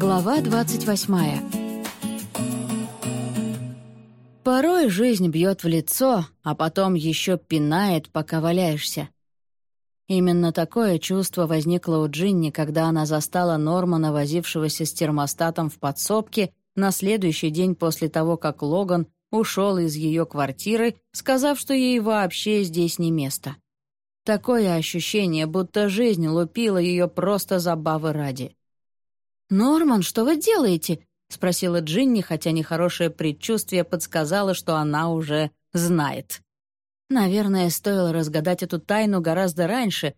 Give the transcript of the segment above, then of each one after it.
Глава 28 Порой жизнь бьет в лицо, а потом еще пинает, пока валяешься. Именно такое чувство возникло у Джинни, когда она застала Нормана, возившегося с термостатом в подсобке, на следующий день после того, как Логан ушел из ее квартиры, сказав, что ей вообще здесь не место. Такое ощущение, будто жизнь лупила ее просто забавы ради. «Норман, что вы делаете?» — спросила Джинни, хотя нехорошее предчувствие подсказало, что она уже знает. Наверное, стоило разгадать эту тайну гораздо раньше,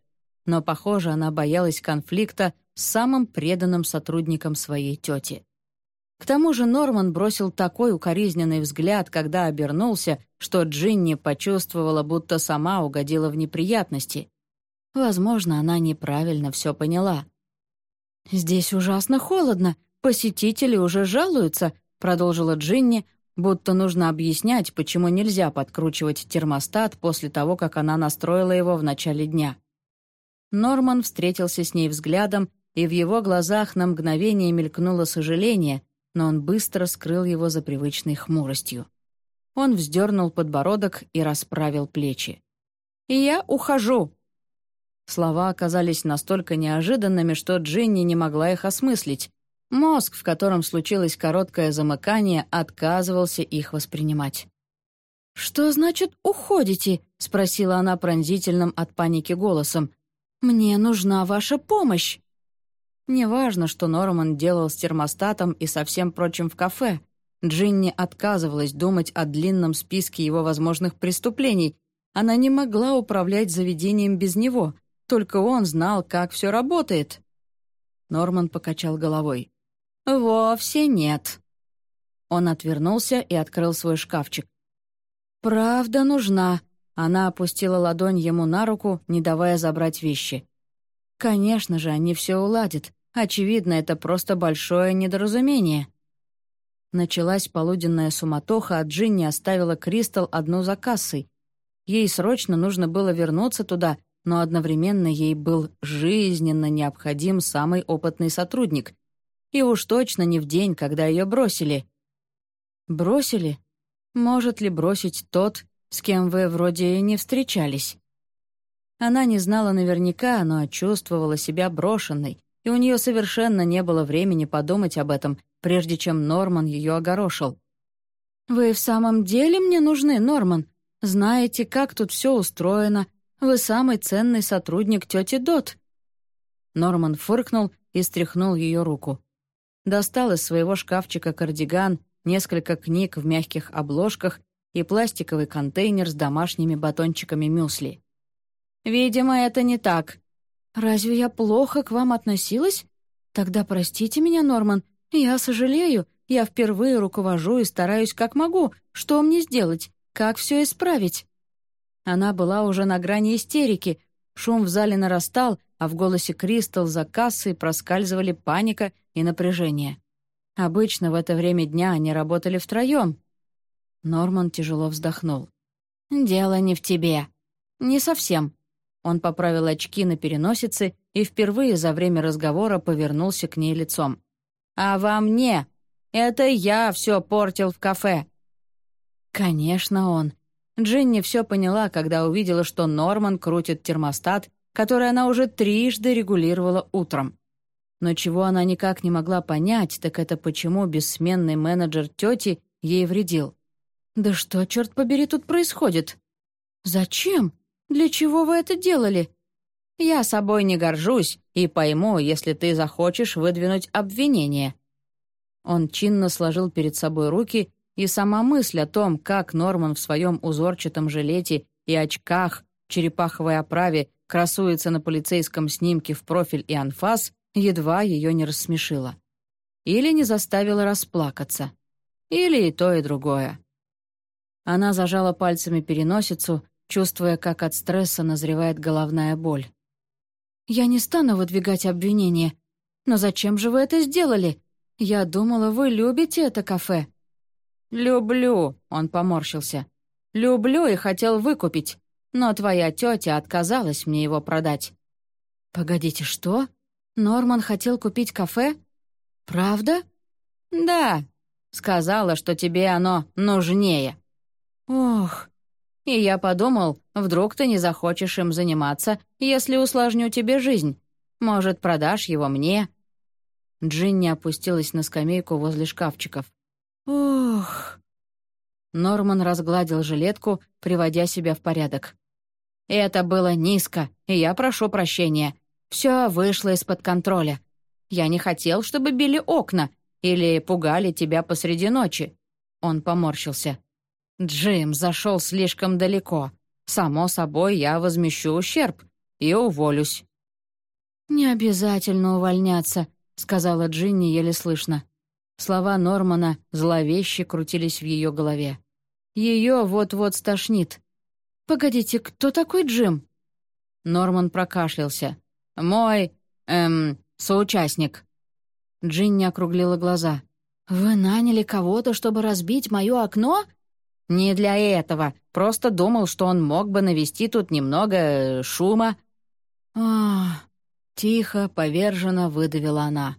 но, похоже, она боялась конфликта с самым преданным сотрудником своей тети. К тому же Норман бросил такой укоризненный взгляд, когда обернулся, что Джинни почувствовала, будто сама угодила в неприятности. Возможно, она неправильно все поняла. «Здесь ужасно холодно, посетители уже жалуются», продолжила Джинни, будто нужно объяснять, почему нельзя подкручивать термостат после того, как она настроила его в начале дня. Норман встретился с ней взглядом, и в его глазах на мгновение мелькнуло сожаление, но он быстро скрыл его за привычной хмуростью. Он вздернул подбородок и расправил плечи. «И я ухожу!» Слова оказались настолько неожиданными, что Джинни не могла их осмыслить. Мозг, в котором случилось короткое замыкание, отказывался их воспринимать. «Что значит «уходите»?» — спросила она пронзительным от паники голосом. «Мне нужна ваша помощь!» Неважно, что Норман делал с термостатом и со всем прочим в кафе. Джинни отказывалась думать о длинном списке его возможных преступлений. Она не могла управлять заведением без него. Только он знал, как все работает. Норман покачал головой. «Вовсе нет». Он отвернулся и открыл свой шкафчик. «Правда нужна». Она опустила ладонь ему на руку, не давая забрать вещи. «Конечно же, они все уладят. Очевидно, это просто большое недоразумение. Началась полуденная суматоха, а Джинни оставила Кристал одну за кассой. Ей срочно нужно было вернуться туда, но одновременно ей был жизненно необходим самый опытный сотрудник. И уж точно не в день, когда ее бросили. Бросили? Может ли бросить тот, с кем вы вроде и не встречались? Она не знала наверняка, но чувствовала себя брошенной, и у нее совершенно не было времени подумать об этом, прежде чем Норман ее огорошил. «Вы в самом деле мне нужны, Норман? Знаете, как тут все устроено? Вы самый ценный сотрудник тети Дот». Норман фыркнул и стряхнул ее руку. Достал из своего шкафчика кардиган, несколько книг в мягких обложках и пластиковый контейнер с домашними батончиками мюсли. «Видимо, это не так», «Разве я плохо к вам относилась? Тогда простите меня, Норман. Я сожалею. Я впервые руковожу и стараюсь как могу. Что мне сделать? Как все исправить?» Она была уже на грани истерики. Шум в зале нарастал, а в голосе Кристал за кассой проскальзывали паника и напряжение. Обычно в это время дня они работали втроем. Норман тяжело вздохнул. «Дело не в тебе». «Не совсем. Он поправил очки на переносице и впервые за время разговора повернулся к ней лицом. «А во мне! Это я все портил в кафе!» Конечно, он. Джинни все поняла, когда увидела, что Норман крутит термостат, который она уже трижды регулировала утром. Но чего она никак не могла понять, так это почему бессменный менеджер тети ей вредил. «Да что, черт побери, тут происходит?» «Зачем?» «Для чего вы это делали?» «Я собой не горжусь и пойму, если ты захочешь выдвинуть обвинение». Он чинно сложил перед собой руки, и сама мысль о том, как Норман в своем узорчатом жилете и очках, черепаховой оправе, красуется на полицейском снимке в профиль и анфас, едва ее не рассмешила. Или не заставила расплакаться. Или и то, и другое. Она зажала пальцами переносицу, чувствуя, как от стресса назревает головная боль. «Я не стану выдвигать обвинения. Но зачем же вы это сделали? Я думала, вы любите это кафе». «Люблю», — он поморщился. «Люблю и хотел выкупить, но твоя тетя отказалась мне его продать». «Погодите, что? Норман хотел купить кафе?» «Правда?» «Да. Сказала, что тебе оно нужнее». «Ох». И я подумал, вдруг ты не захочешь им заниматься, если усложню тебе жизнь. Может, продашь его мне?» Джинни опустилась на скамейку возле шкафчиков. «Ох...» Норман разгладил жилетку, приводя себя в порядок. «Это было низко, и я прошу прощения. Все вышло из-под контроля. Я не хотел, чтобы били окна или пугали тебя посреди ночи». Он поморщился. «Джим зашел слишком далеко. Само собой, я возмещу ущерб и уволюсь». «Не обязательно увольняться», — сказала Джинни еле слышно. Слова Нормана зловеще крутились в ее голове. Ее вот-вот стошнит. «Погодите, кто такой Джим?» Норман прокашлялся. «Мой, эм, соучастник». Джинни округлила глаза. «Вы наняли кого-то, чтобы разбить мое окно?» «Не для этого. Просто думал, что он мог бы навести тут немного э, шума». «Ах...» — тихо, поверженно выдавила она.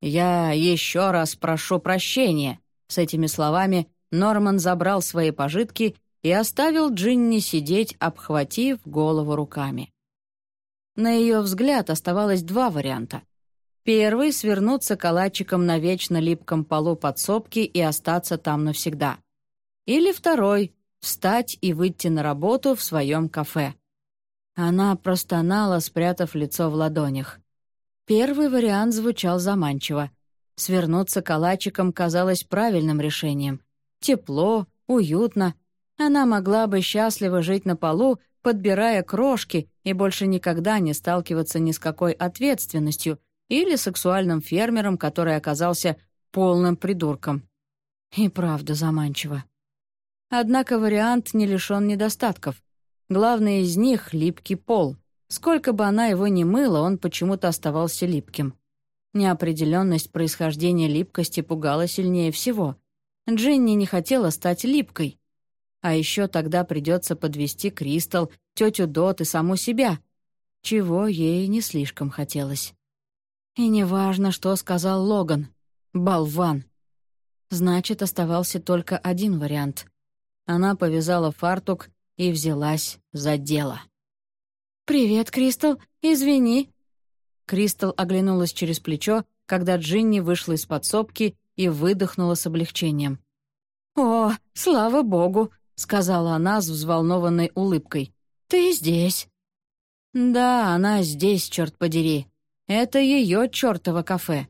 «Я еще раз прошу прощения». С этими словами Норман забрал свои пожитки и оставил Джинни сидеть, обхватив голову руками. На ее взгляд оставалось два варианта. Первый — свернуться калачиком на вечно липком полу подсобки и остаться там навсегда. Или второй — встать и выйти на работу в своем кафе. Она простонала, спрятав лицо в ладонях. Первый вариант звучал заманчиво. Свернуться калачиком казалось правильным решением. Тепло, уютно. Она могла бы счастливо жить на полу, подбирая крошки и больше никогда не сталкиваться ни с какой ответственностью или сексуальным фермером, который оказался полным придурком. И правда заманчиво. Однако вариант не лишен недостатков. Главный из них — липкий пол. Сколько бы она его ни мыла, он почему-то оставался липким. Неопределенность происхождения липкости пугала сильнее всего. Дженни не хотела стать липкой. А еще тогда придется подвести Кристал, тетю Дот и саму себя, чего ей не слишком хотелось. И неважно, что сказал Логан. Болван. Значит, оставался только один вариант. Она повязала фартук и взялась за дело. «Привет, Кристал. Извини». Кристал оглянулась через плечо, когда Джинни вышла из подсобки и выдохнула с облегчением. «О, слава богу!» — сказала она с взволнованной улыбкой. «Ты здесь?» «Да, она здесь, черт подери. Это ее чертово кафе.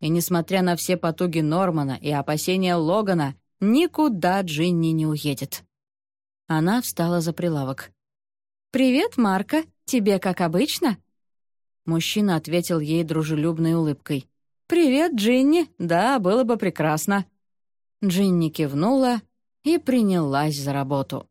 И несмотря на все потуги Нормана и опасения Логана, никуда Джинни не уедет». Она встала за прилавок. «Привет, Марка. Тебе как обычно?» Мужчина ответил ей дружелюбной улыбкой. «Привет, Джинни. Да, было бы прекрасно». Джинни кивнула и принялась за работу.